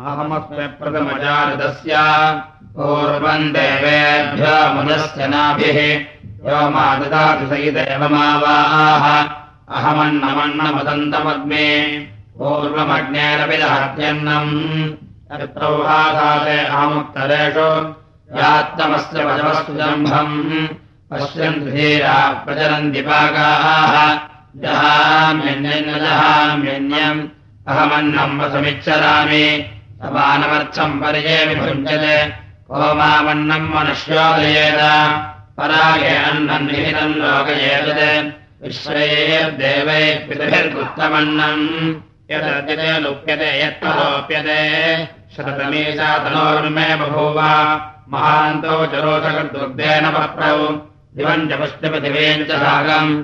अहमस्मै प्रथमजातस्य पूर्वम् देवेभ्यो मुदस्य नाभिः। यो मा ददाति सहिदेवमावाः अहमन्नमन्नमदन्तमग्ने। पूर्वमग्नेरपि दहत्यन्नम्। अहमुत्तरेषु यात्तमस्य वजवस्तु जम्भम्। पश्यन्तु धीरा प्रचलन्ति पाकाः जहाम्यन्यम् अहमन्नम् वसमिच्छरामि समानमर्थम् पर्ये विभुञ्जते मामन्नम् मनुष्योदयेत। परागे अन्नम् निहितम् लोकयेतत्। विश्वैर्देवैः पितभिर्गुप्तमन्नम्। यदर्जते लुप्यते यत्तलोप्यते। शततमीशा तनोर्मे बभूव। महान्तो चरोषकर्दुर्गेण पप्रौ। दिवम् च पुष्टपृथिवीम् च सागम्।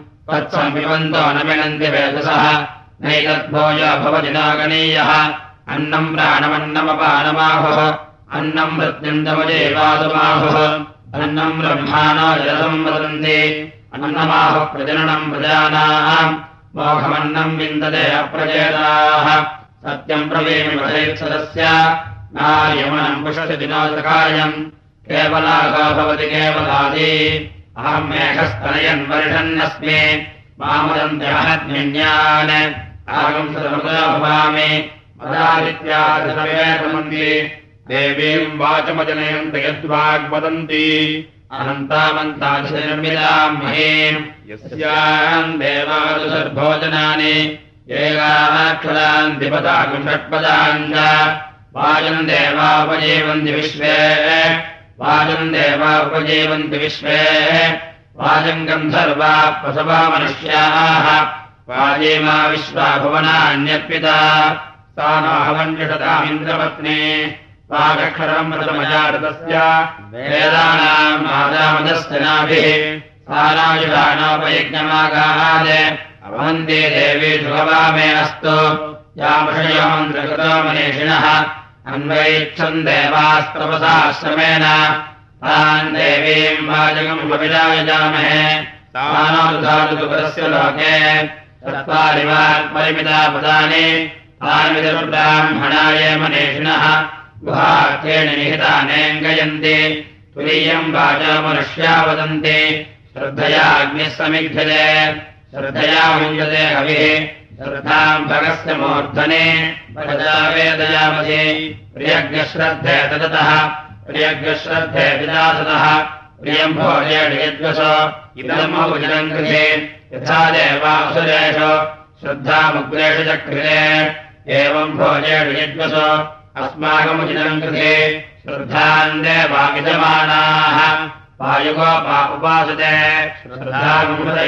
पिबन्तो न विनन्ति वेदसः। नैतद्भोज भवति नागणीयः अन्नम् प्राणमन्नमपानमाहुः अन्नम् मृत्युञ्जमजेवादुमाहुः अन्नम् ब्रह्माणो जलम् वदन्ति अन्नमाहुः प्रजननम् प्रजानाम् मोघमन्नम् विन्दते अप्रचेताः सत्यम् प्रवीमि वधैत्सदस्य नार्यमनम् केवलाको भवति केवलादि अहम् मेघस्तनयन् वर्षन्नस्मि आगम् सदमुदा भवामि मदादित्यादिसमेतमन्ति देवीम् वाचमजनयन्त यद्वाग्वदन्ति अनन्तामन्तादिशनिर्मिताम् महीम् यस्याम् दिपदाकम् षट्पदाम् च। वाजम् देवापजीवन्ति विश्वे। वाजम् देवापजीवन्ति विश्वे। वाजम् गन्धर्वा प्रसवा मनुष्याः। वाजेमा विश्वा भुवनान्यर्पिता सा नाहवन्यषतामिन्द्रपत्नी वागक्षरम् प्रथमजातस्य वेदानाम् आदामदस्य नाभिः सारायुधानोपयज्ञमागाहाद अवन्ते देवीषु भवामे अस्तु यामषयोमन्त्रकृतो मनीषिणः अन्वैच्छन् देवास्तपसाश्रमेण तान् देवीम् वाजगम् अभिरायजामहे तानानुधातुपरस्य लोके चत्वारि वाक्परिमिता पदानि तान्विदुर्ब्राह्मणाय मनीषिणः। गुहाख्येण निहितानेऽङ्गयन्ति। तुरीयम् वाचा मनुष्या वदन्ति। श्रद्धया अग्निः समिद्धते श्रद्धया मुञ्जते हविः। श्रद्धाम् भगस्य मूर्धने। वेदयामधि। प्रियज्ञश्रद्धे तदतः प्रियज्ञश्रद्धे विदासतः प्रियम् भोजेण यद्वस इदमौजनम् कृते। यथा देवासुरेषु। श्रद्धामुग्रेषु चक्रिते एवम् भोजेण यद्वस अस्माकमुचितम् कृते श्रद्धान् देवाविदमानाः वायुगोपा उपासते। श्रद्धामुदय्याहूत्या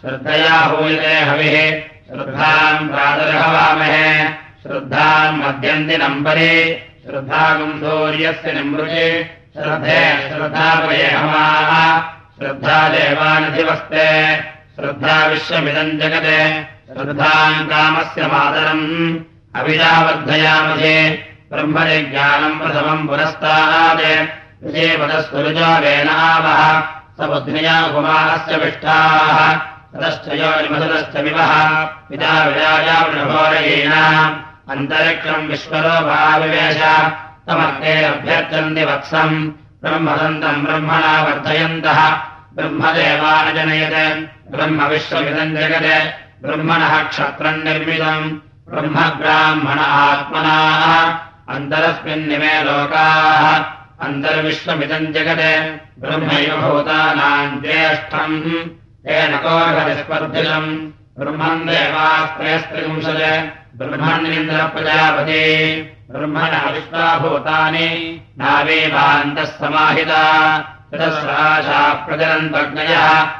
श्रद्धया हूयते हविः। श्रद्धाम् प्रातरहवामहे श्रद्धाम् मध्यन्ति नम्बरे। श्रद्धागम् सूर्यस्य निमृजे। श्रद्धे श्रद्धापये हमाः। श्रद्धा देवानधिवस्ते। श्रद्धा विश्वमिदम् जगते। श्रद्धाम् कामस्य मातरम् अभिजावर्धयामहे। ब्रह्मज्ञानम् प्रथमम् पुरस्तात्। विजयपदस्वरुजो वेनावः स बुद्ध्या कुमारस्य पिता विराजावृभोरयेण अन्तरिक्षम् विश्वरोभाविवेश तमर्थे अभ्यर्थन्ति वत्सम्। ब्रह्मदन्तम् ब्रह्मणा वर्धयन्तः। ब्रह्मदेवानजनयत्। ब्रह्म विश्वमिदम् जगत् ब्रह्मणः क्षत्रम् निर्मितम्। ब्रह्मब्राह्मण आत्मनाः। अन्तरस्मिन्निमे लोकाः। अन्तर्विश्वमिदम् जगत्। ब्रह्मैव भूतानाम् ज्येष्ठम्। तेन कोर्हस्पर्धिलम् ब्रह्मम् देवास्त्रयस्त्रिंशत् ब्रह्मण्येन्द्रप्रजापते ब्रह्मण विश्वाभूतानि नावेवान्तः समाहिता। ततस्राशा प्रजनन्तज्ञयः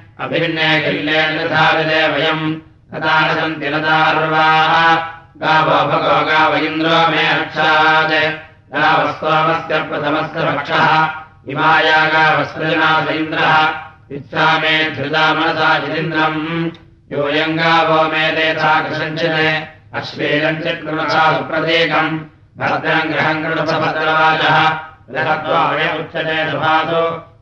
अभिन्ने धारिते वयम् तथा न सन्ति नदार्वाः गावो भगो गाव इन्द्रो मे रक्षात्। रामस्वामस्य प्रथमस्य भक्षः इमायागावस्त्रजनाथेन्द्रः इच्छामे धृता मनसा जितेन्द्रम् योऽयङ्गावो मे तेथा कथञ्चित् अश्वेलञ्चित् कृणसा सुप्रतीकम् भद्रम् ग्रहम् कृणसभद्रवाचः उच्यते सुभासो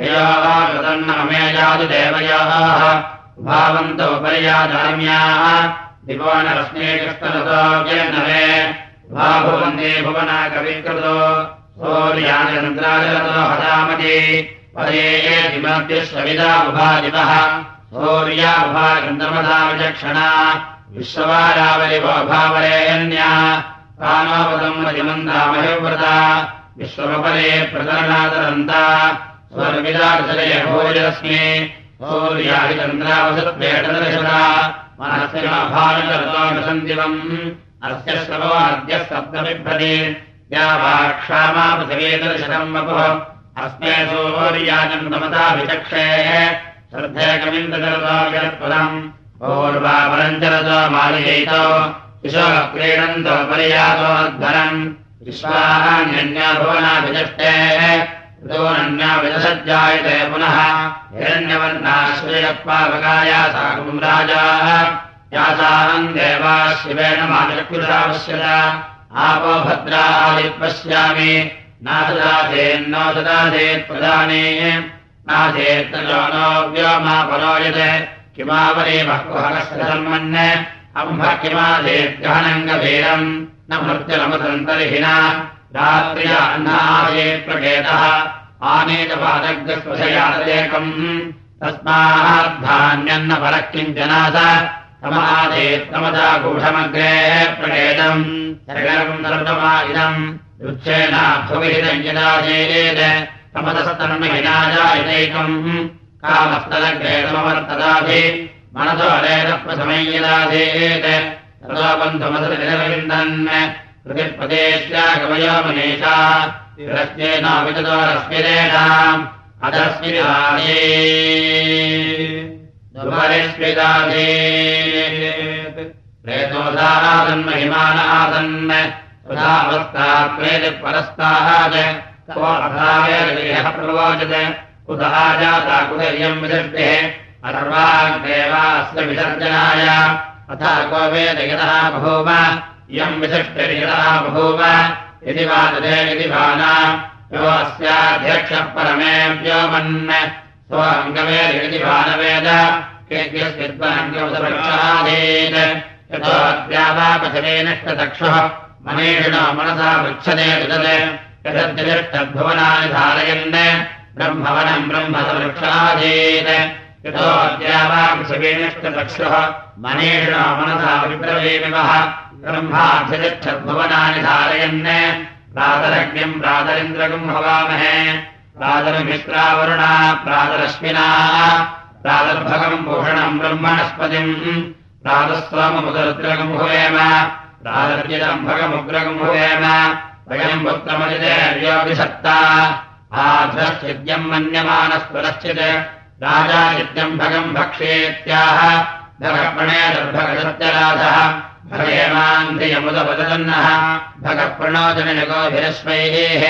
ययोः कृतन्नमे जातु देवयोः भावन्तौ भुवना कविकृतो। सौर्यानन्द्राजरतो हदामति पदे दिमद्यश्वविदा उभादिवः सौर्याभागन्धमधा विचक्षणा। विश्ववारावलिवो भावरेयन्या कानोपदम् मतिमन्दामहिव्रता विश्वमपरे प्रकरणादरन्ता सूर्यादिचन्द्रावसत्पेटदर्शना मनस्य भानुकरतोऽसन्दिवम् अस्य श्रवो अद्य सप्तमिभ्रति या वा क्षामापसवेदर्शनम् वपुः। अस्मे सूर्याचन्द्रमता विचक्षेः। श्रद्धेकमिन्द्रजरतो विरत्पदम् पूर्वापरञ्चरतो मालियैतो विशोक्रीडन्तो पर्यातोऽध्वरम् विश्वाहान्यन्याभुवनाभिचष्टेः ृतोनन्याविदसज्जायते पुनः। हिरण्यवर्णाश्रयपावकाया साकम् राजाः। यासाहम् देवा शिवेन माचकृशावश्यत आपो भद्रादिपश्यामि। नासदाधेन्नो ददाधेत् प्रदाने नाधेत्तजो नो व्योमा परोयते। किमावरे बह्वहकस्यधर्मन् अम्भ किमाधेद्गहनम् गभीरम् न प्रकेतः आनेतपादग्रस्पशयादेकम् तस्माद्धान्यन्न परः किञ्चनाथ। तमादेत्तमदा गूढमग्रे प्रकेतम् सर्गम् सर्वमा इदम्। युच्छेनाभ्युविहितम् यदा चेत् तमतस्तन्महिनाजायतैकम् कामस्तदग्रेतमवर्तदाभि। मनसो रेतप्रथमै यदा चेत् तदा बन्धुमसविन्दन् ऋतिपदेत्यागमयो मनीषा रत्नेनाविदोरस्मिरेणाम् अधस्मिरादे दुपरिष्मिदादे प्रेतोदासन्महिमान आसन् उदावस्तात्वेति परस्ताः को अथायः कुतः जाता कुतर्यम् विदृष्टिः। अथर्वाग्देवास्य विसर्जनाय। अथा को वेदयतः बभूव। इयम् विशिष्टिर्यदा बभूव इति वा ददे इति भाना यो अस्याध्यक्षः परमे व्योमन् स्वङ्गवेदिति भानवेद केभ्यस्विद्वङ्गवदवृक्षाधीत् यतो अद्यावापथमेनिष्टचक्षुः मनीषिणो मनसा यदद्यतिष्ठद्भुवनानि धारयन्। ब्रह्मवनम् ब्रह्मसवृक्षाधीत् यतो अद्यावापथमेनिष्टचक्षुः मनीषिणो मनसा विप्रवेमिवः ब्रह्माध्यतिष्ठद्भुवनानि धारयन् प्रातरज्ञम् प्रातरिन्द्रगम् हवामहे प्रातरमिश्रावरुणा प्रातरश्विना प्रातर्भगम् भूषणम् ब्रह्मणस्पतिम् प्रातःस्वाममुदरुद्रगम् भुवेम भगमुग्रगम् भुवेम वयम् पुत्रमजितेर्योऽभिषत्ता आध्रश्चिद्यम् मन्यमानस्पुरश्चित् राजा चिद्यम् भगम् भक्षेत्याह भगप्रणेदर्भगसत्यराधः भगेमान्धियमुदवदन्नः भगप्रणोदनजगोभिरश्वैः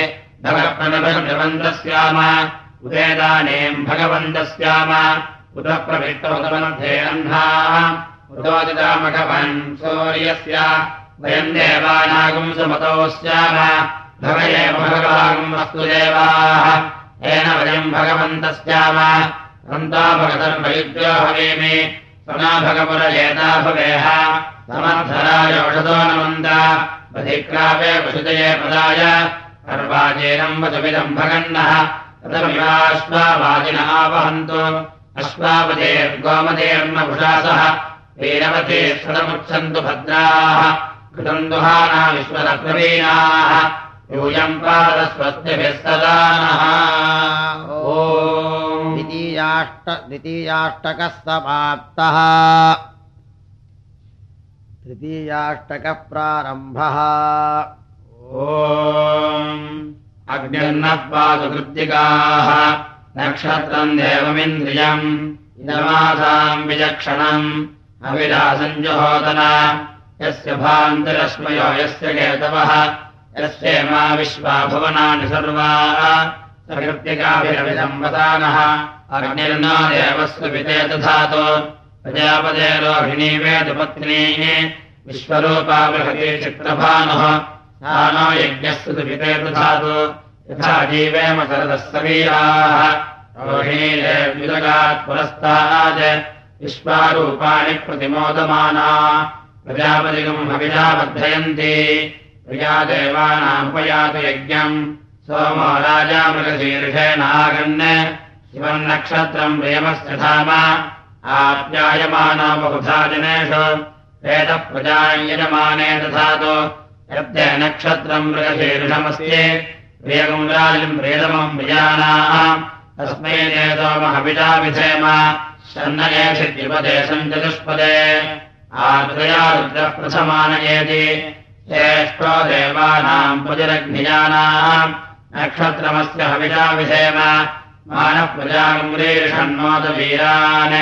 भगप्रणभगवन्तस्याम उदेदानेम् भगवन्तस्याम। उत प्रविष्टमुदमध्ये अह्नाः उदोदितामघवन् सूर्यस्य। वयम् देवानागम् सुमतो स्याम भगये भगवागम् वस्तु देवाः। येन वयम् भगवन्तस्याम। सन्ता भगतर्वैद्यो भवेमि। सना भगपुरजेता भवेह समर्थराय औषधो नमन्द अधिक्रापे पशुदये पदाय सर्वाजेनम् वचमिदम् भगन्नः। तदमिवाश्वावाजिनः वहन्तु अश्वापदेर्गोमदेर्नभुषासः वीरवते सदमुच्छन्तु भद्राः। कृतम् दुहाना विश्वरप्रवीणाः यूयम् पादस्वस्तिभिः सदा नः ओ द्वितीयाष्ट द्वितीयाष्टकः समाप्तः तृतीयाष्टकः प्रारम्भः अग्निर्नः पातु कृत्तिकाः नक्षत्रम् देवमिन्द्रियम्। इदमासाम् विचक्षणम्। अविरासञ्जुहोदन यस्य भान्तरश्मयो यस्य केतवः। यस्य मा विश्वा भुवनानि सर्वाः। सकृत्तिकाभिरविसंवदानः अग्निर्नो देवस्य विते दधातु प्रजापते रोहिणी वेदपत्नीः विश्वरूपा बृहति चित्रभानुः सा नो यज्ञस्य विश्वारूपाणि प्रतिमोदमाना। प्रजापतिगम् हविषा वर्धयन्ति प्रिया देवानामुपयातु यज्ञम्। सोमो राजा मृगशीर्षेणागन् शिवम् नक्षत्रम् प्रेमस्य धाम आप्यायमानो बहुधा जनेषु वेदः प्रजायजमाने दधातु यद्य नक्षत्रम् मृगशीर्षमस्ति राजम् प्रियतमम् प्रियाणाः तस्मै ते सोमहविषा विधेम शन्नयेषिद्युपदे सञ्चतुष्पदे आदृया रुद्रः प्रथमानयेति श्रेष्ठो देवानाम् पुजरग्निजानाम् नक्षत्रमस्य हविषा विधेम मानप्रजागम्रीषण्मोदवीरान्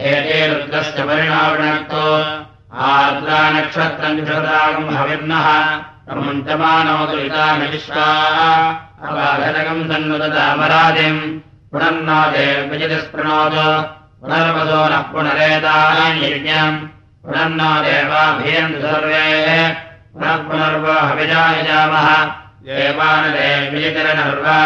हेते रुद्रस्य परिणावृणक्तो आर्द्रा नक्षत्रम् विश्वाघटकम् सन्नुदतामरादिम् पुनर्नो देव्यजतिस्पृणोतु पुनर्वसो नः पुनरेतायज्ञम् पुनर्नो देवाभियन्तु सर्वे। पुनः पुनर्वो हविजायजामः देवानदेव्यजतिरनर्वा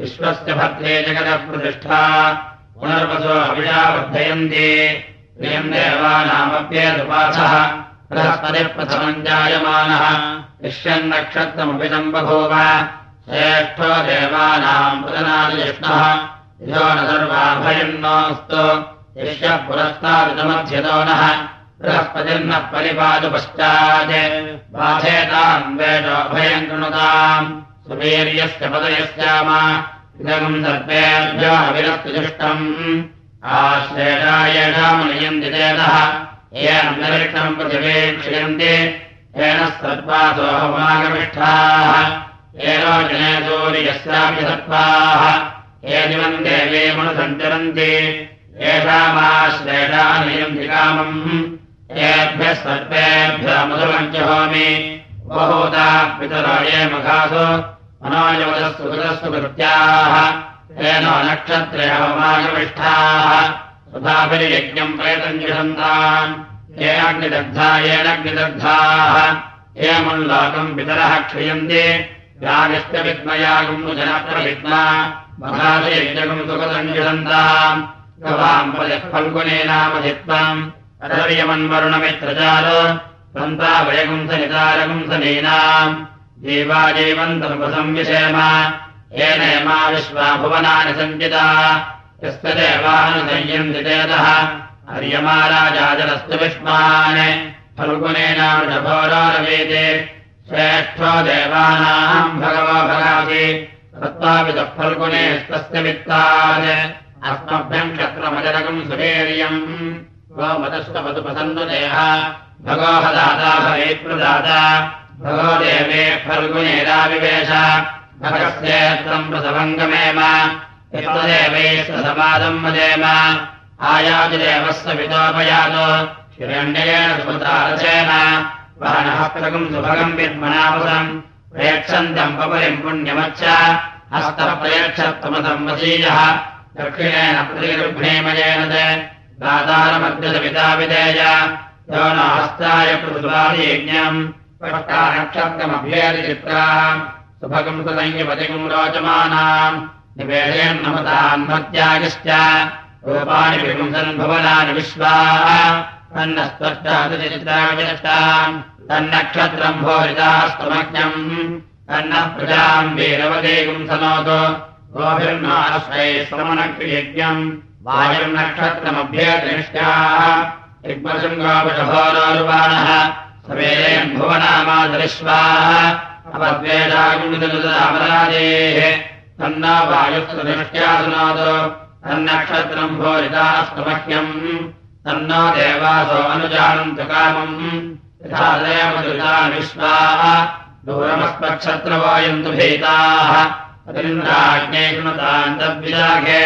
विश्वस्य भद्रे जगतः प्रतिष्ठा। पुनर्वसो वर्धयन्ति देवानामप्येदुपासः बृहस्पतिप्रथमम् जायमानः यश्यन्नक्षत्रमपि सम्बभूव श्रेष्ठो देवानाम् प्रदनादिष्णः यो न सर्वाभयन्नोऽस्तु। यश्यः पुरस्तादुमध्यतो नः। बृहस्पतिर्नः परिपादु पश्चात् बाधेताम् वेदोभयम् कृणुताम् सुवीर्यस्य सर्वेभ्यो अविरक्तजुष्टम् आश्रेषायेषामनयन्ति चेदः येन निरीक्षणम् प्रतिवेक्षयन्ति। येन सर्वासोहमागमिष्ठाः येनो जने सूर्यस्यापि सर्वाः ये दिवम् देवे मनुसञ्चरन्ति। येषामाश्रेषानयन्ति कामम्। येभ्यः सर्वेभ्यः मधुरम् च होमि। बहुधा पितरो ये मघासु मनोजवदस्तु कृतस्तु कृत्याः येनो नक्षत्रे होमागमिष्ठाः तथाभिर्यज्ञम् प्रेतम् जिषन्ताम् येनाग्निदग्धा येनाग्निदग्धाः एमल्लोकम् पितरः क्षयन्ति यागश्चविद्मयागम् जनप्रविद्मा महायज्ञकम् सुगतम् जिषन्ताम् गवाम् पदः फल्गुने नामधित्वम् अधर्यमन्वरुणमित्रचार सन्तावयगुंसनितारगुंसनीनाम् जीवाजीवन्तमुपसंविषेम येन मा विश्वा भुवनानि सञ्चिता यस्य देवानुसंयन्ति चेदः हर्यमाराजाजलस्तु विष्मान्। फल्गुनेनावृषभोरारवेते श्रेष्ठो देवानाम् भगवो भगासि। तत्त्वापि तः फल्गुने स्तस्य वित्तात् अस्मभ्यम् क्षत्रमजरकम् सुवीर्यम् गोमतस्तपदुपसन्नुदेह भगोहदाता भवेत्प्रदाता भगो देवे फल्गुनेराविवेश भगस्येत्रम् प्रसभङ्गमेम यत्तदेवैः समादम् वदेम। आयातिदेवस्य वितोपयात्। हिरण्येन सुतारसेन वानहस्तकम् सुभगम् विद्मनापदम् प्रेक्षन्तम् पपरिम् पुण्यमच्च। हस्तः प्रेक्षत्वमतम् वसीयः दक्षिणेन प्रतिगृह्णेमयेन च दातारमग्रसपिता विधेय। यो न हस्ताय पृथुवादियज्ञम् सुदङ्गिपतिकम् रोचमानाम् निवेदयन्नमतान्मत्यागश्च रूपाणि विपुंसन् भवनानि विश्वाः। तन्नस्त्वष्टाम् तन्नक्षत्रम् भोरितास्तमज्ञम् तन्नः प्रजाम् वीरवदेगम् सनोतु। गोभिर्नाश्रये श्रमणक्रियज्ञम्। वायुम् सवेरेन् भुवनामादरिश्वाः अपद्वेदागुणितमराजेः तन्ना वायुस्तदृष्ट्यासुनाद तन्नक्षत्रम् भोरितास्तमह्यम् तन्नो देवासो अनुजानन्तु कामम्। यथा देवदृता विश्वाः दूरमस्मक्षत्रवायन्तु भीताः। कृणतान्तव्याघे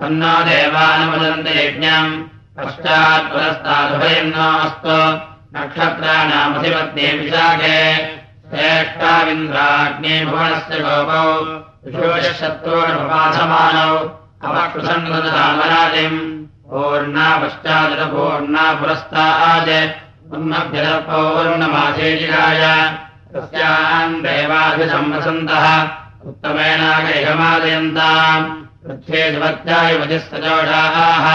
तन्नो देवानवदन्त यज्ञम्। पश्चात् पुरस्तादुभयन्नास्तु नक्षत्राणामधिपत्ने विशाखे श्रेष्ठाविन्द्राग्ने भुवनस्य गोपौ शत्रूणपाधमानौ अवकृसन्नमराजिम् पूर्णा पश्चादपूर्णा पुरस्ताद् उन्नभ्यपौर्णमासेचिकाय तस्याम् देवाभिसंवसन्तः उत्तमेनागैहमादयन्ताम् पृथ्वे सुभत्याय वधिस्तजोषाः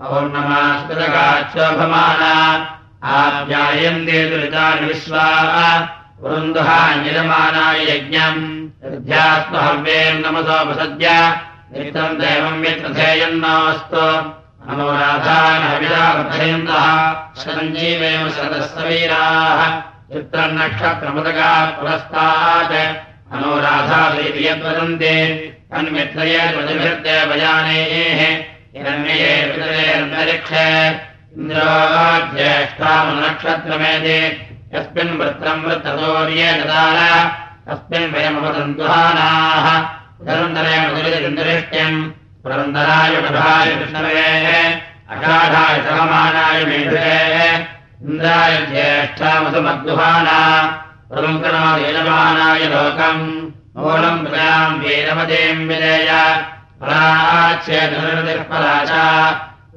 पौर्णमास्कृतगाक्षोभमाना आप्यायन्ते दुरितानि विश्वाः पुरुन्दुहाञ्जलमानाय यज्ञम् नमसोपसद्य नित्यम् देवम् यत्रथेयन्नास्तु अनोराधानविरावर्धयन्तः सञ्जीवेव सदस्तवीराः चित्रम् नक्षत्रमुदगा पुरस्तात्। हिरण्यये इन्द्रोज्येष्ठामनक्षत्रमेते यस्मिन् वृत्रम् तस्मिन् वयमवदन्तुहानाः। निरन्तरेण पुरन्दराय प्रभाय कृष्णवेः अषाढाय सहमानाय मेधुरेः। इन्द्राय ज्येष्ठामसुमद्दुहाना प्रमुखनायजमानाय लोकम्। मूलम् वीरमतीम् विजय। पराच्छेदनिर्पराचा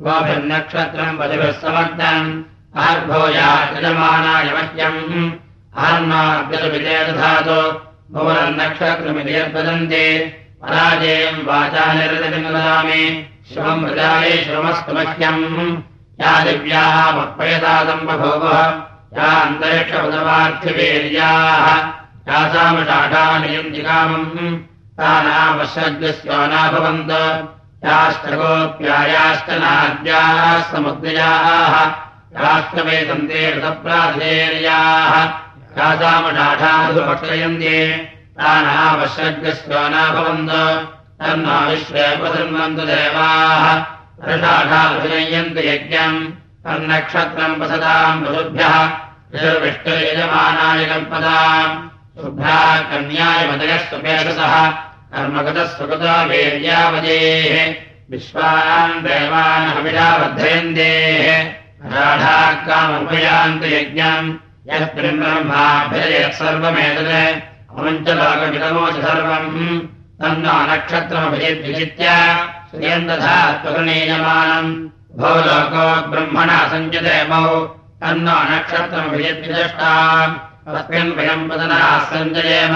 गोभिर्नक्षत्रम् पतिभिः समग्नम् आर्भोयाजमानाय मह्यम्। आर्मार्गविजयदधातु भुवनम् नक्षत्रमिति यद्वदन्ति पराजयम् वाचा श्रमम् मृजाये श्रमस्तु मह्यम्। या दिव्याः मत्पयतादम् बभूवः। या अन्तरिक्षपदवार्थिवीर्याः यासामषाढानियम् जिगामम् तानावश्यस्योना भवन्त याश्च गोप्यायाश्च नाद्याः समुद्रयाः ऋतप्राधेर्याः। यासामषाढासु पक्षयन्ते तानावश्यस्योना भवन्त तन्ना विश्वेपसन्वन्तु देवाः। रषाढाभिनय्यन्ति यज्ञम्। तन्नक्षत्रम् वसताम् वसुभ्यः ऋषर्विष्टयजमानाय कल्पताम् शुभ्रा कन्याय मदयः सुपेशसः कर्मगतः सुकृता वीर्यावजेः विश्वान् देवान् हविषा वर्धयन्तेः राढा कामुपयान्ति यज्ञम्। यः ब्रह्माभ्यजयत् सर्वमेतत्। अमुञ्चलोकमिदमोच सर्वम्। तन्नो नक्षत्रमभिजित्य श्रियन्तथा त्वरणीयमानम् भो लोको ब्रह्मणा मौ। तन्नो नक्षत्रमभिजिद्विदष्टा तस्मिन् वयम् वदनाः सञ्जयेम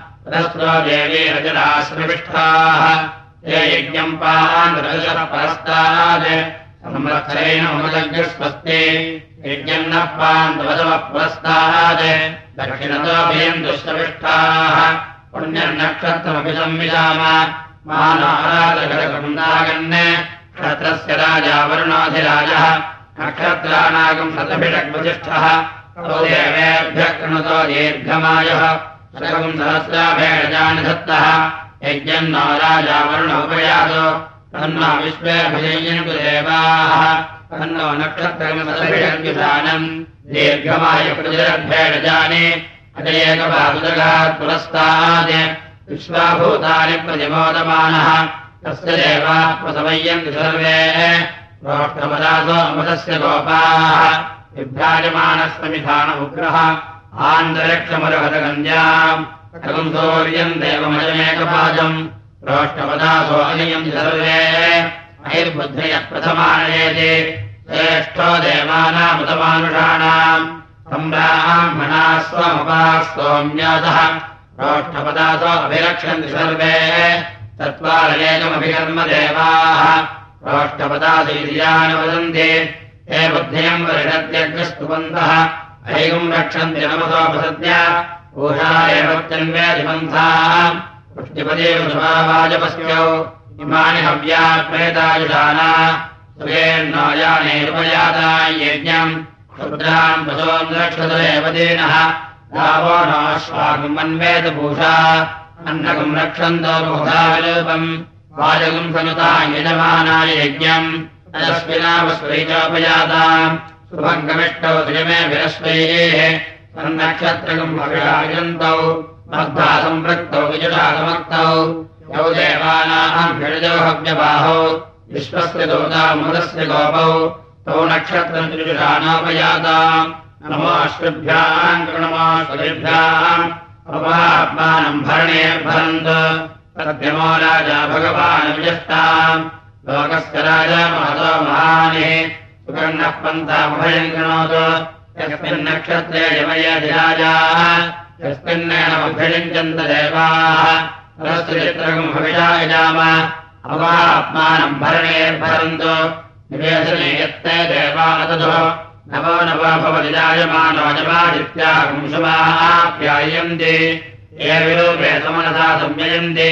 ततस्रो देवी रजराश्रविष्ठाः ते यज्ञम् पान्द्रदशः परस्तात्। संवत्सरेण ममजग्रस्वस्ते यज्ञम् नः पान्द्वसवः पुरस्तात्। दक्षिणतोऽभियम् दुष्टविष्ठाः पुण्यनक्षत्रमपि संविधाम। मानाराजगणकुन्दागन् क्षत्रस्य राजा वरुणाधिराजः। नक्षत्राणागम् शतभिषग्वसिष्ठः देवेभ्यः कृणुतो दीर्घमायः शतकम् सहस्राभेडजानि दत्तः यज्ञम् राजा वरुणोपयातो तन्नो विश्वेऽभिजयन्तु देवाः तन्नो नक्षत्रम् दीर्घमाय प्रतिरभ्येडजानि अजयेकबाहुदगात् पुरस्तात्। विश्वाभूतानि प्रतिमोदमानः। तस्य सर्वे। गोपाः। विभ्राजमानस्वमिधान उग्रः। सौर्यम् देवमजमेकपादम् प्रोष्ठपदासो अनियन्ति सर्वे। अयर्बुद्धयः प्रथमानयेति। श्रेष्ठो देवानामुतमानुषाणाम् सम्ब्राह्मणाः स्वमपाः सौम्यासः। प्रोष्ठपदासो अभिरक्षन्ति सर्वे। चत्वारनेकमभिकर्म देवाः। प्रोष्ठपदासु इति वदन्ति। हे बुद्धियम् वर्षत्यग्रस्तुवन्तः ऐगम् रक्षन्ति नमसोपसद्य ऊषा एव चन्वेदिपन्थाः पुष्टिपदेवाजपस्यौ इमानि हव्यात्मेतायुषाना सुखेर्नायानेरुपयाता यज्ञम्। क्षुद्राम् पशोम् रक्षतरेव दीनः गावो नाश्वाकम् अन्वेदभूषा अन्नकम् रक्षन्तो बहुधा विलोपम् वाजकम् सनुता यजमानाय यज्ञम्। अदस्मिनावस्वैचोपजाताम् शुभङ्गमिष्टौ त्रिमे विरस्वैः सन्नक्षत्रकम् अभिषायन्तौ मद्धा सम्पृक्तौ विजुषासमक्तौ यौ देवानाम् षडजोहव्यबाहौ विश्वस्य दोदामुदस्य गोपौ। तौ नक्षत्रम् भगवान् विजष्टाम् लोकस्य राजा महतो महानिः सुकर्णः पन्थामभयम् कृणोतु यस्मिन्नक्षत्रे यमयधिराजाः यस्मिन्नेणमभ्यञ्चन्त देवाः सरस्वचित्रकम् हविषा यजाम अपात्मानम् भरणेर्भरन्तु निवेशने यत्ते देवादतो नवो नव भवति जायमानो जमादित्यागुंशमाप्यायन्ति ये विरूपे समनसा संययन्ति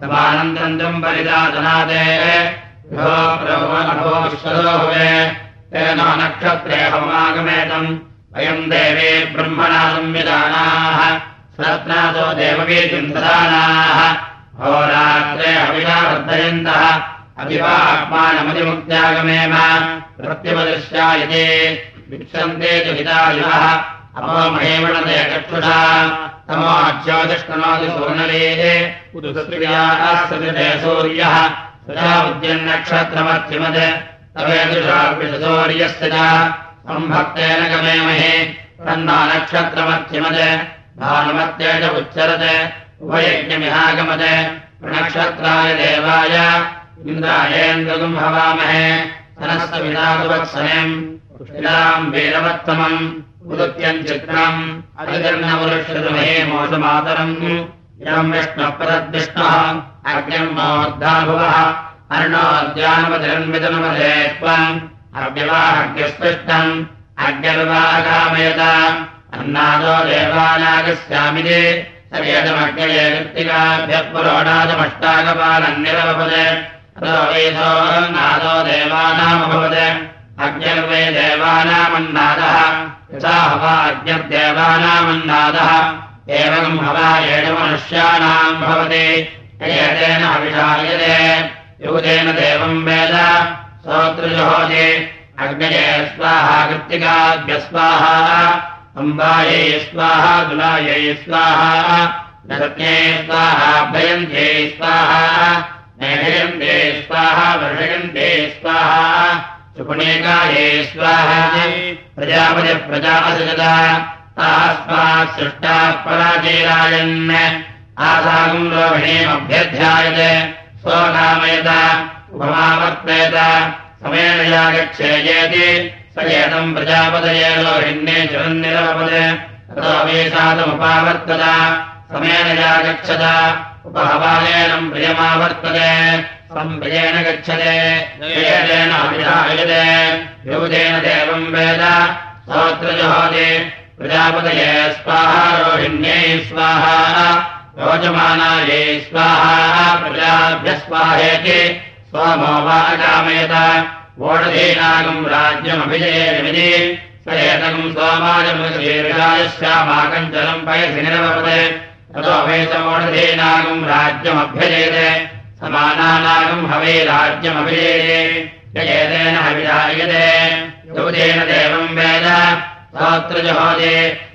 समानन्तम् तम् नक्षत्रे हमागमेतम् अयम् देवे ब्रह्मणा संविधानाः स्वरत्नादो देववीतिम् ददानाः होरात्रे हविषा वर्धयन्तः अभिवात्मानमतिमुक्त्यागमेम प्रत्यवदृश्यायते विक्षन्ते च हितायुवः अमो महेमणते चक्षुषा। तमो ज्योतिष्कनोति सोनलेः उदुसत्रियाः सूर्यः सम्भक्तेन गमेमहे। तन्ना नक्षत्रमर्चिमद भानुमत्ते च उच्चरत्। उभयज्ञमिहागमद। नक्षत्राय देवाय। इन्द्रायेन्द्रगुम् हवामहे। सरस्वविदावत्सनम् पुष्टिलाम् वीरवत्तमम्। उदुत्यम् चित्रम्। अधिकर्णवरुषमहे मोषमातरम् इदम् विष्णुपदद्विष्णुः अग्निम् मोर्धाभुवः अर्णोद्यानपतिरन्वितनमधे त्वम् अव्यवाहग्यस्पृष्टम् अग्निर्वागामयत। अन्नादो देवानागस्यामिति सवेदमग्नये कृत्तिकाभ्यः पुरोडादमष्टाकपालन्निरवपदे नादो देवानामभवत् अग्निर्वै देवानामन्नादः। यथा हवा अग्निर्देवानामन्नादः। एवम् हवा एष मनुष्याणाम् भवति यतेन अभिषायते युवतेन देवम् वेद। श्रोतृजुहोति अग्नये स्वाहा कृत्तिकाभ्य स्वाहा। अम्बायै स्वाहा, दुलायै स्वाहा। नरत्ये स्वाहा भयन्त्यै स्वाहा। नैहयन्ते स्वाहा वर्षयन्ते स्वाहा। सुपुणेकाये स्वाहा। प्रजापतिप्रजापसजता तास्मात् सृष्टाः पराचीरायन् आसागम् रोहिणीमभ्यध्यायते स्वकामयत उपमावर्तेत समेन यागच्छेयेति स एतम् प्रजापतये रोहिण्ये चिरन्निरवपदे ततो वेशातमुपावर्तत समेन यागच्छत उपहवानेनम् प्रियमावर्तते। सम्प्रियेण गच्छते युवतेन देवम् वेद स्तोत्रजुहोति प्रजापतये स्वाहा रोहिण्यै स्वाहा स्वाहा अकामयत वोढधीनागम् राज्यमभिजयेमिति स एतकम् सोमाजमुदीर्घायस्यामाकञ्चलम् पयसि निरवपदे। ततो वेशमोढधीनागम् राज्यमभ्यजयते समानानागम् हवे राज्यमभिजयते। यजेतेन हविरायते युवतेन देवम् वेद। स्तोत्रजहोदे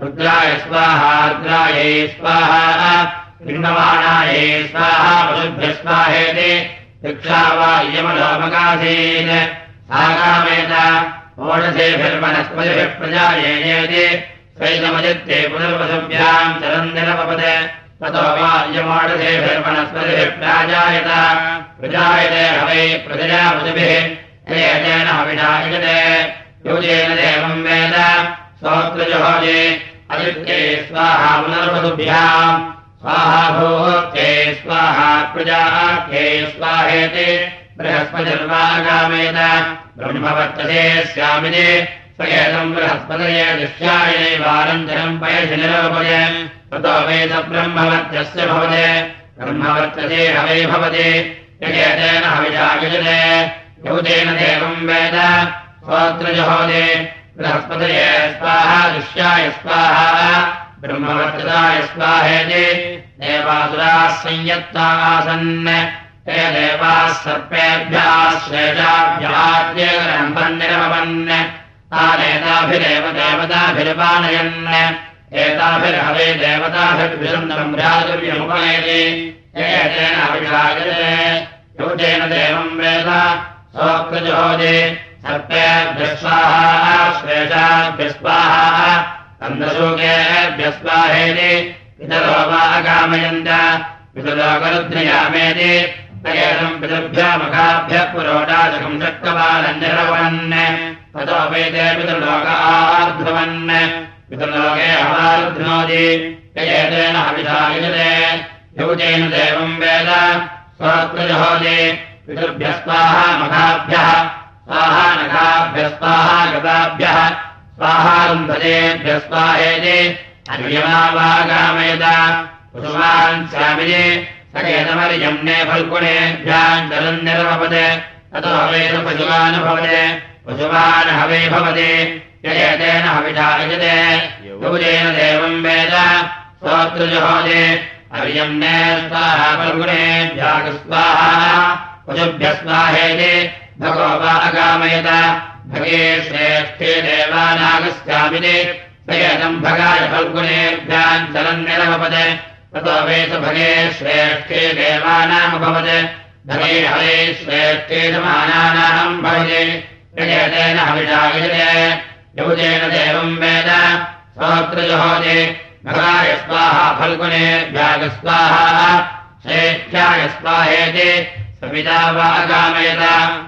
रुद्राय स्वाहार्द्रायै स्वाहा पिण्डमाणायै स्वाहा पशुभ्यः स्वाहेति शिक्षा वा इयमलोमकासीत् साकामेत ओषधेभिर्वनस्पतिभिः प्रजायेति स्वैतमदित्ये पुनर्वसुभ्याम् चरन्निरपद ततो वा इयमोषधेभिर्वनस्पतिभिः प्राजायत। प्रजायते हवै प्रजया पशुभिः तेन हविषायते योजेन देवम् वेद सोऽत्रजहोजे अदित्ये स्वाहा पुनर्वसुभ्याम् स्वाहा भूत्ये स्वाहा प्रजाख्ये स्वाहेति बृहस्पतिर्वागामेत। ब्रह्मवर्तते स्यामिति स्वयेदम् बृहस्पतये दृश्यायनैवानन्तरम् पयसि निरोपय ततो वेद ब्रह्मवर्त्यस्य भवते ब्रह्मवर्तते हवे भवति यजेतेन हविषायुजते यौतेन देवम् वेद। स्वोत्रजहोदे। बृहस्पतये स्वाहा दृश्याय स्वाहा, ब्रह्मवर्तताय स्वाहेति देवासुराः संयत्ताः आसन् ते देवाः सर्पेभ्यः श्रेषाभ्याद्यरम्भन्निरमवन् तानेताभिरेव देवताभिर्वानयन्। एताभिर्हवे देवताभिर्विषन्दम् भ्रातुर्यमुपनयति एतेन अभिषायते योजेन देवम् वेद। सोऽकृजोजे सर्पेभ्यः स्वाहा श्रेषाभ्यः स्वाहा कन्दशोकेभ्यः स्वाहेति पितरो वा अकामयन्त पितरोगरुद्रयामेति तयेदम् पितृभ्यामखाभ्यः पितृलोक हवारुध्नोति ययेतेन हविषायुजते योजेन देवम् वेद। स्वकृजहोति पितृभ्यः स्वाहा स्वाहा नखाभ्यः स्वाहा गताभ्यः स्वाहारुन्धतेभ्यः स्वाहेति अर्यमावागामयत पशुमान् स्यामिनि सकेतमर्यम्ने फल्गुणेभ्याम् जलम् निरमपद ततो हवेत पशुमानुभवते पशुमान् हवे भवति ययतेन हविषायजते योजेन देवम् वेद स्तोत्रजुहोदे अर्यम्ने स्वाहेति भगो वा अगामयत भगे श्रेष्ठे देवानागस्यामिनि। सयनम् भगाय फल्गुणेभ्याम् चलन्निरमपद ततो वेत भगे श्रेष्ठे देवानामभवत्। भगे हरे श्रेष्ठे समानानाम् भवति। यजेतेन हविषायते यौजेन देवम् वेद। स्तोत्रजहोदे भगाय स्वाहा फल्गुणेभ्याग स्वाहा श्रेष्ठ्याय स्वाहेति। सविता वा अगामयत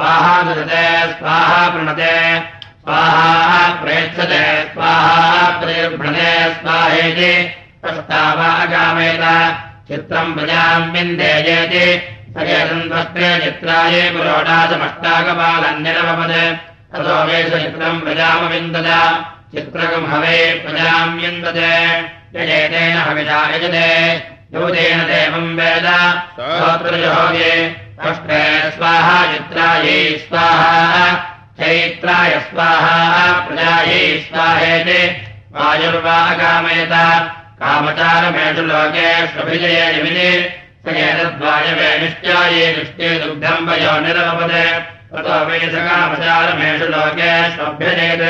स्वाहा ददते स्वाहा प्रणते स्वाहा प्रेक्षते स्वाहा प्रतिर्भृणे स्वाहेति प्रस्तावागामेत चित्रम् प्रजाम् विन्देयेति सकेतन्त्वस्त्रे चित्राये पुरोडासमष्टाकपालन्यरमपद ततो वेष चित्रम् प्रजामविन्दद चित्रकम् हवे प्रजाम् विन्दते यजेतेन हविषा यजते योजेन देवम् वेद। स्तोत्रजहोगे अष्टे स्वाहा चित्रायै स्वाहा चैत्राय स्वाहा प्रजायै स्वाहेति। वायुर्वागामयत कामचारमेषु लोकेष्वभिजये निमिति। स एतद्वायवे निश्चाये दृष्टे दुग्धम् वयो निरमपद ततो वै स कामचारमेषु लोकेष्वभ्यजेत्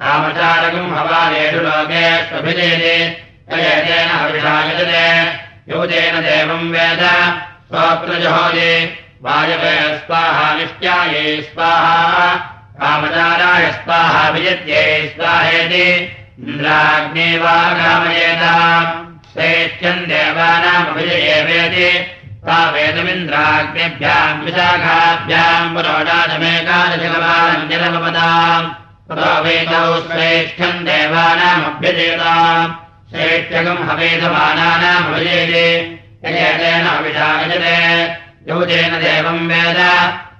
कामचारकम् हवालेषु लोकेष्वभिजयते तयेतेन हविषायजते योजेन देवम् वेद। स्वप्रजहोजे वायवे स्वाहा निश्चाये स्वाहा। कामचाराय स्वाहा विजत्ये स्वाहेति इन्द्राग्ने वा कामयेत। श्रेष्ठ्यम् देवानामभिजयेवेति सा वेदमिन्द्राग्नेभ्याम् विशाखाभ्याम् पुरोडादमेकादशकमानञ्जलमपदाम् ततो वेदौ श्रेष्ठ्यम् देवानामभ्यजेताम् यजेतेन अभिषायजते योजेन देवम् वेद।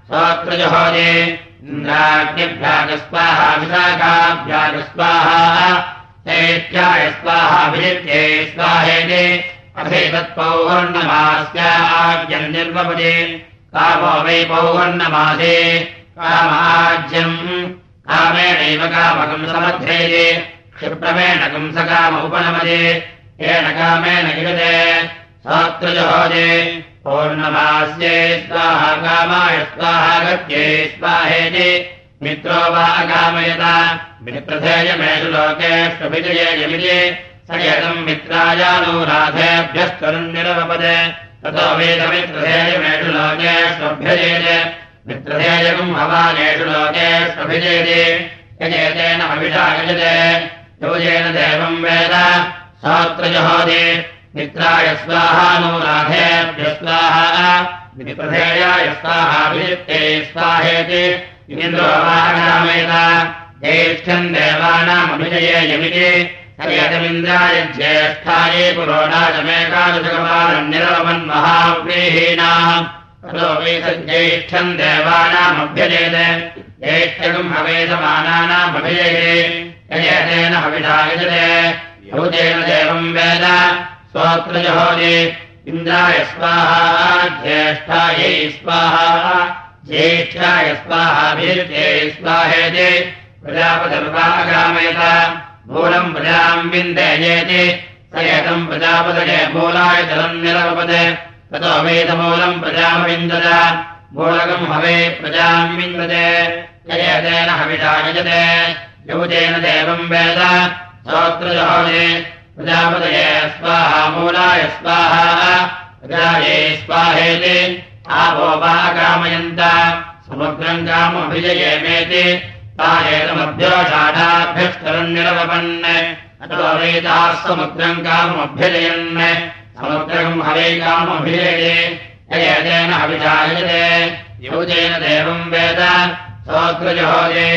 सोऽत्रजहोदे इन्द्राग्निभ्यागस्वाहा विशाखाभ्यागस्वाहा चैत्याय स्वाहाभिजित्ये स्वाहेति अभितत्पौर्णमास्याज्यन्निर्वपदे कामो वै पौर्णमासे। कामाज्यम्। कामेणैव कामकम् समर्थ्येते क्षिप्रमेण कंसकाम उपनमदे येन कामेन पौर्णमास्ये स्वाहा कामाय स्वाहा गत्ये स्वाहेति मित्रो वा अकामयत मित्रधेयमेषु लोकेष्वभिजयेयमिति स एतम् मित्रायानुराधेभ्यस्तरुन्निरवपदे ततो वेदमित्रधेयमेषु लोकेष्वभ्यजेत् मित्रधेयकम् भवानेषु लोकेष्वभिजयते यजेतेन हविषा यजते योजेन देवम् वेद। सात्रजहोदे। मित्राय स्वाहा नो राधेभ्य स्वाहा मित्रधेयाय स्वाहाभिजित्ते स्वाहेति। इन्द्रो वाहनामेत। ज्येष्ठम् सयतमिन्द्राय ज्येष्ठाये पुरोणाचमेकादशकपालम् निरवमन्महाव्रीहीणाम् ततो वेदज्येष्ठम् देवानामभ्यजेत ज्येष्ठकम् हवेदमानानामभिजये यजेतेन हविषा यजते भूतेन देवम् वेद। स्वोत्रजहोदे इन्द्राय स्वाहा ज्येष्ठायै स्वाहा ज्येष्ठाय स्वाहाभिर्ये स्वाहेति। प्रजापतिर्वागामयत मूलम् प्रजाम् विन्देयेति। स एतम् प्रजापतये मूलाय जलम् निरवपद। ततो वेदमूलम् प्रजामविन्दत। मूलकम् हवे प्रजाम् विन्दते। यजेतेन हविषा यजते युवतेन देवम् वेद। सोत्रजहोदे। प्रजापतये स्वाहा मूलाय स्वाहा। प्रजाये स्वाहेति। वा कामयन्त समुद्रम् कामभिजयेमेति तायेतमभ्योषाढाभ्यस्तरन्निरवपन् अतो वेदाः समुद्रम् कामभ्यजयन् समुद्रम् हवे कामभिजये। ययतेन हविषायते। युजेन देवम् वेद सोऽग्रजहोजे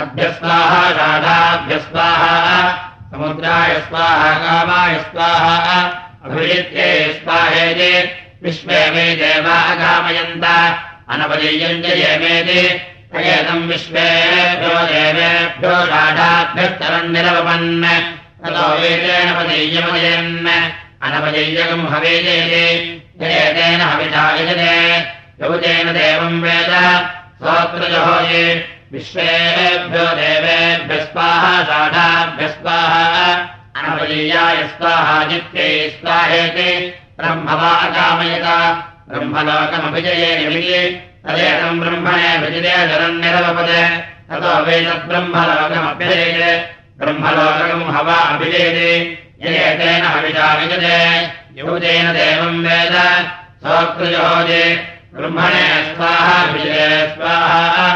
अभ्यस्वाहा षाढाभ्यस्वाहा समुद्राय स्वाहा कामाय स्वाहा अभिजित्ये स्वाहेति विश्वे मे देवा अकामयन्त अनपदीयम् च येमेति अयेदम् विश्वेभ्यो देवेभ्यो षाढाभ्यस्तरम् निरवपन् ततो वेदेन पदीयमदयन् अनपदीयकम् हवेदेते ययतेन हविषा यजते यौतेन देवम् वेद सोऽत्रजहोये विश्वेभ्यो देवेभ्य स्वाहा षाढाभ्य स्वाहा अनपदीयाय स्वाहा जित्यै स्वाहेति ब्रह्मवा अकामयत। ब्रह्मलोकमभिजये यमिति। तदेकम् ब्रह्मणे विजये जरन्निरवपद। ततो वेदब्रह्मलोकमभ्यजयते ब्रह्मलोकम् हवा अभिजयते ययतेन हविषा विजते। यूतेन देवम् वेद। सोऽकृजहोजे ब्रह्मणे स्वाहा विजये स्वाहा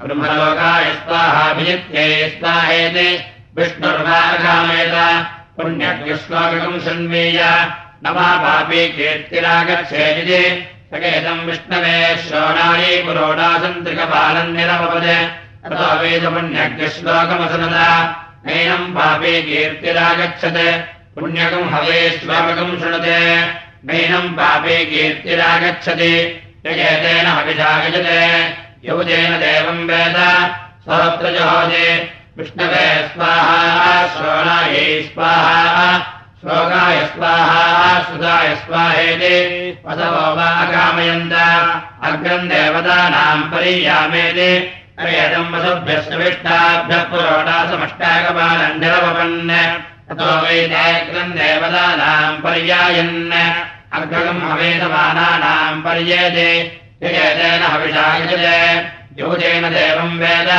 ब्रह्मलोकाय स्वाहाभिजित्यै स्वाहेति विष्णुर्वा अकामयत पुण्यज्ञश्लोकम् शृण्वीय न वा पापी कीर्तिरागच्छेदिति सकेतम् विष्णवे ततो वेदपुण्यज्ञश्लोकमसनद नैनम् पापी कीर्तिरागच्छत् पुण्यकम् हवे श्लोकम् शृणुते नैनम् पापी कीर्तिरागच्छति हविषागजते यौजेन देवम् वेद सहस्रजहोजे विष्णवे स्वाहा श्रोणायै स्वाहा श्लोकाय स्वाहा सुधाय स्वाहेति पदवो वा अकामयन्त अग्रम् देवतानाम् परियामेति अरेदम् वसुभ्यस्य विष्टाभ्यः पुरोडासमष्टाकपालम् निरवपन् ततो वैदेग्रम् देवतानाम् पर्यायन् अग्रगम् हवेदमानानाम् पर्येते। यजेतेन हविषायजते योजेन देवम् वेद।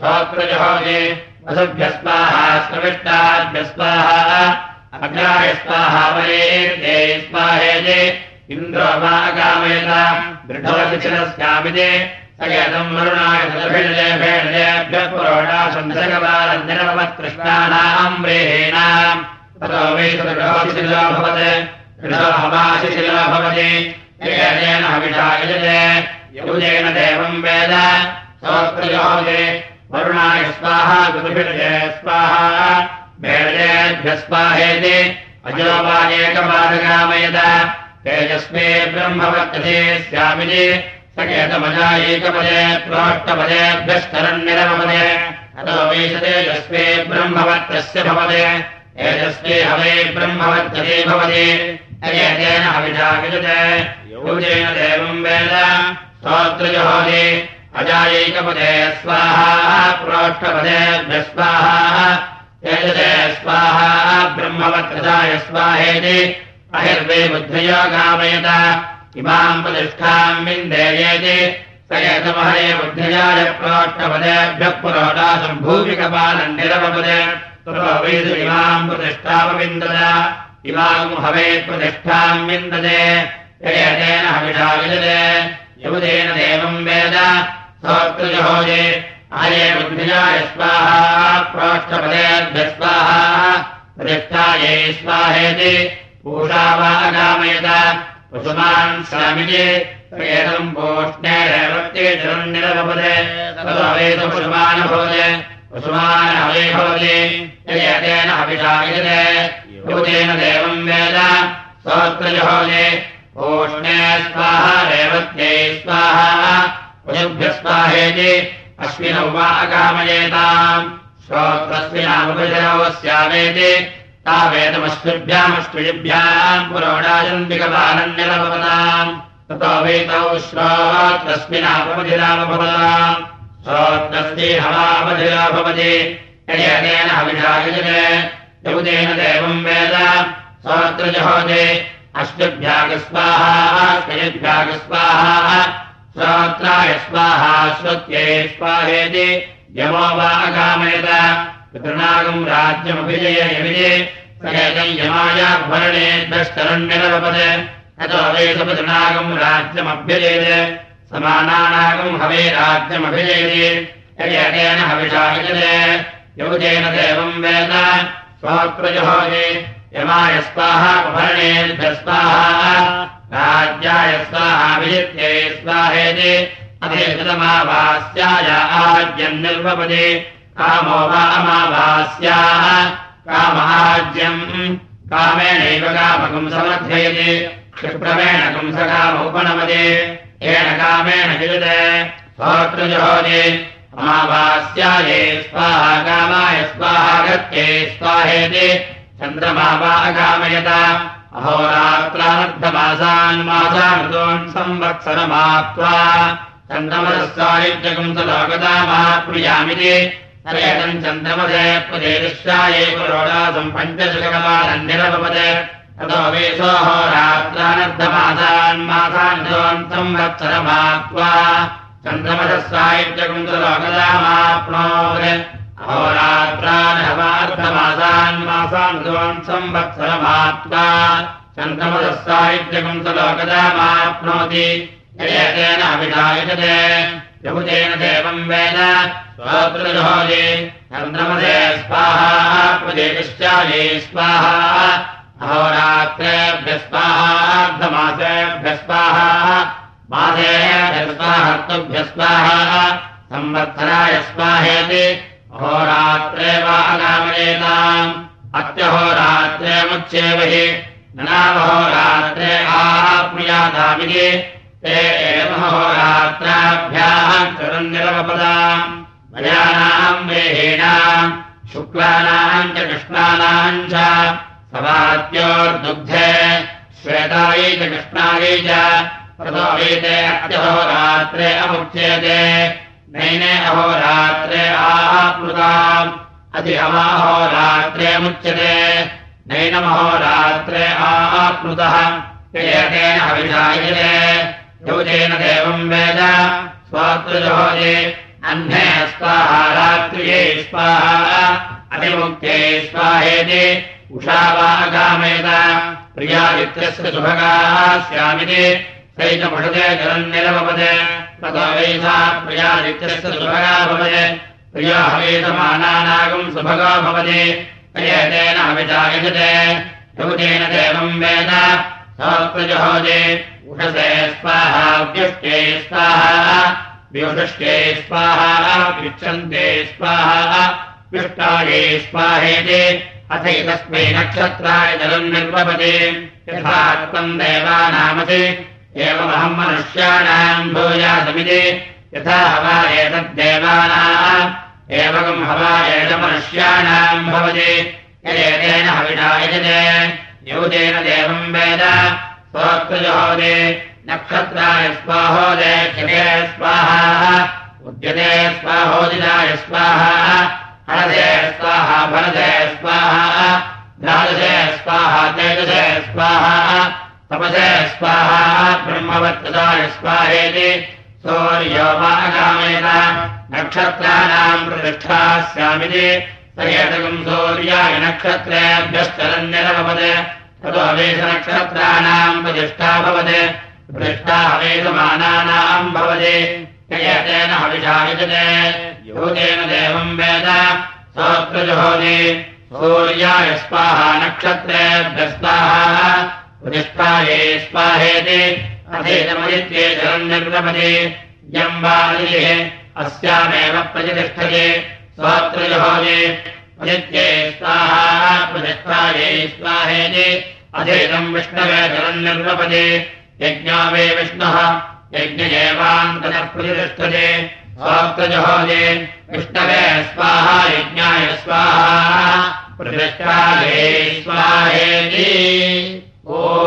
सोऽकृजहोजे वसुभ्यस्वाहा स्रविष्टाभ्यस्वाहा अग्राय स्वाहा वरेर्ये स्वाहेते। इन्द्रो वा कामयत दृढोतिशिरस्यामिते सगेतम् वरुणाय सदभिषजेभ्यः पुरोडासंसकपालम् निरवत्कृष्णानाम् व्रेहीणाम्। ततो वै सदृढोतिशिलो भवत् दृढो हवाशिशिलो भवति। यजेन हविषा यजते। यौजेन देवम् वेद। सोऽकृजोजे वरुणाय स्वाहा। गुरुभिर्जय स्वाहा भेडेभ्यस्वाहेति अजोपादेकपादकामयत तेजस्मे ब्रह्मवर्तते स्यामिति सकेतमजा एकपदे प्रोष्टपदेभ्यस्तरन्निरमपदे अतो वैशतेजस्मे ब्रह्मवर्तस्य भवते। तेजस्मे हवे ब्रह्मवर्तते भवति यजेतेन हविषा विजते योजेन देवम् वेद स्तोत्रजहोति अजायैकपदे स्वाहा प्रोष्ठपदेभ्य स्वाहा ब्रह्मवत्रजाय स्वाहेति। अहिर्वे बुद्धयो गामयत इमाम् प्रतिष्ठाम् विन्देयेति। स यतमहरे बुद्धयाय प्रोष्ठपदेभ्यः पुरोडासम् भूमिकपालम् निरवपदे। इमाम् प्रतिष्ठापविन्दद इमाम् हवेत् प्रतिष्ठाम् विन्दते। ययतेन हविषा विदते। यमुदेन देवम् वेद। सोऽत्रजहोजे आये बुद्धिजाय स्वाहा प्रोष्ठपदेभ्यः स्वाहा प्रतिष्ठायै स्वाहेति। पूषा वा अगामयत पशुमान् स्वामिजे एतम् पोष्णे रेवत्ये जरन्निरभवते ततो वेद पशुमानभवते पशुमानहवे भवति ययतेन हविषा विदते यमुदेन देवम् वेद। सोऽत्रजहोजे ओष्णे स्वाहा रेवत्यै स्वाहा। पशुभ्यः स्वाहेति अस्मिनौ वा अकामयेताम्। श्रोत्रस्मिनामुपजनवस्यामेति तावेदमस्मिभ्यामस्मिभ्याम् पुरोडायन्तिकपालन्यरभवताम् ततो वेतौ श्रोत्रस्मिनापमधिरामभवताम् श्रोत्रस्ति हवापधिरा भवति। हविषायुजने यमुदेन देवम् वेद। श्रोत्रजहोदे अष्टभ्यागस्वाहा स्मयभ्यागस्वाहा श्रोत्राय स्वाहा श्रुत्यै स्वाहेति यमो वा अकामयत पितृनागम् राज्यमभिजय यमिजे सकेतम् यमाय भरणेभ्यस्तरण्यरवपद अतो वेदपितृनागम् राज्यमभ्यजयते समानानागम् हवे राज्यमभिजयते। यजेन हविषा यौजेन देवम् वेद। स्वप्रजहोजे यमाय स्वाहा भरणेभ्यः स्वाहा। राज्याय स्वाहा विजित्यै स्वाहेति। अधेतमावास्याय आज्यम् निर्वपदे कामो वा अमावास्याः कामाज्यम् कामेणैव कामकम् समर्थयति। क्षिप्रमेण कंसकामोपणमदे येन कामेण विजते स्वोत्रजहोदे अमावास्याये स्वाहा कामाय स्वाहा गत्यै स्वाहेति। चन्द्रमा वा अकामयत। अहोरात्रानर्धमासान् मासानृतोन् संवत्सरमाप्त्वा। चन्द्रमदस्सायुज्यकम् सलोकतामाप्नुयामिति तरेतम् चन्द्रमसे प्रदेशाये पुरोडासम् पञ्चशकमानन्निरभवत् ततो वेशोहोरात्रानर्धमासान् मासानृतोन् संवत्सरमाप्त्वा चन्द्रमदस्सायुज्यकम् सलोकतामाप्नोत् अहोरात्रान् मासान् द्वन् संवत्सरमात्मा चन्द्रमदस्साहित्यकम् सलोकदामाप्नोति यजेतेन अभिधायजते यमुतेन देवम् वेद। स्वोत्रजहोजे चन्द्रमदे स्वाहा। प्रदेशाये स्वाहा अहोरात्रेभ्यः स्वाहार्धमासेभ्यः स्वाहा मासेभ्यः स्वाहर्तुभ्यः स्वाहा संवत्सराय स्वाहेति अहोरात्रे वा अगामयेताम् अत्यहोरात्रेमुच्येव हि नामहोरात्रे आप्नुयातामिति ते एवहोरात्राभ्याम् चरन्निरवपदाम् मयानाम् वेहीणाम् शुक्लानाम् च कृष्णानाम् च सवाद्योर्दुग्धे श्वेतायै च कृष्णायै च ततो वेते अत्यहोरात्रे अमुच्यते, नैने अहोरात्रे आप्लुताम् अति अमाहोरात्रे मुच्यते नैनमहोरात्रे आप्लुतः यतेन हविषायते, यौजेन देवम् वेद स्वात्रजहोजे अह्ने स्वाहा रात्रिये स्वाहा अतिमुक्त्यै स्वाहेति उषा वा अगामयत प्रियादित्यस्य सुभगाः स्यामिति। सैतमुषते जलन्निरवपदे ततो वैसा प्रियादित्यस्य सुभगा भवते। प्रिया हवेतमानानागम् सुभगा भवति। एतेन हविषायजते यौतेन देवम् वेद। सहस्रजहोजे उषसे स्वाहा स्वाहा व्युषष्टे स्वाहा विच्छन्ते स्वाहा विष्टाये स्वाहेति अथैतस्मै नक्षत्राय जलम् निर्वपते यथा त्वम् देवानामसि। एवमहम् मनुष्याणाम् भूयासमिति यथा हवा एतद्देवानाम् एवम् एतमनुष्याणाम् भवति। यदेतेन हविषा यजते। यूतेन देवम् वेद। स्वोक्तजहोदे नक्षत्राय स्वाहोदे स्वाहा। उद्यते स्वाहोदिनाय स्वाहा स्वाहा भरदे स्वाहा द्वादशे स्वाहा तेजसे स्वाहा स्वाहा ब्रह्मवत्तदाय स्वाहेति सौर्यो मागामेन नक्षत्राणाम् प्रतिष्ठास्यामिति स एतकम् सौर्याय नक्षत्रेभ्यश्चरन्यरभवत् ततो हवेशनक्षत्राणाम् प्रतिष्ठा भवत् प्रतिष्ठा हवेशमानानाम् भवति यूतेन देवम् वेद। सोऽत्रजुहोति सूर्याय स्वाहा नक्षत्रेभ्यस्ताः। प्रतिष्ठाये स्वाहेति। अधेनमदित्ये शरण्यप्रपदे यम् वा अदितिः अस्यामेव प्रतिष्ठते। स्वात्रजुहोति अदित्ये स्वाहा प्रतिष्ठाये स्वाहेति। अधेनम् विष्णवे शरण्यप्रपदे यज्ञो वे विष्णुः। यज्ञेवान्तरः प्रतिष्ठते भक्तजहो विष्णवे स्वाहा यज्ञाय स्वाहा। प्रतिष्ठाये स्वाहेति। ओ।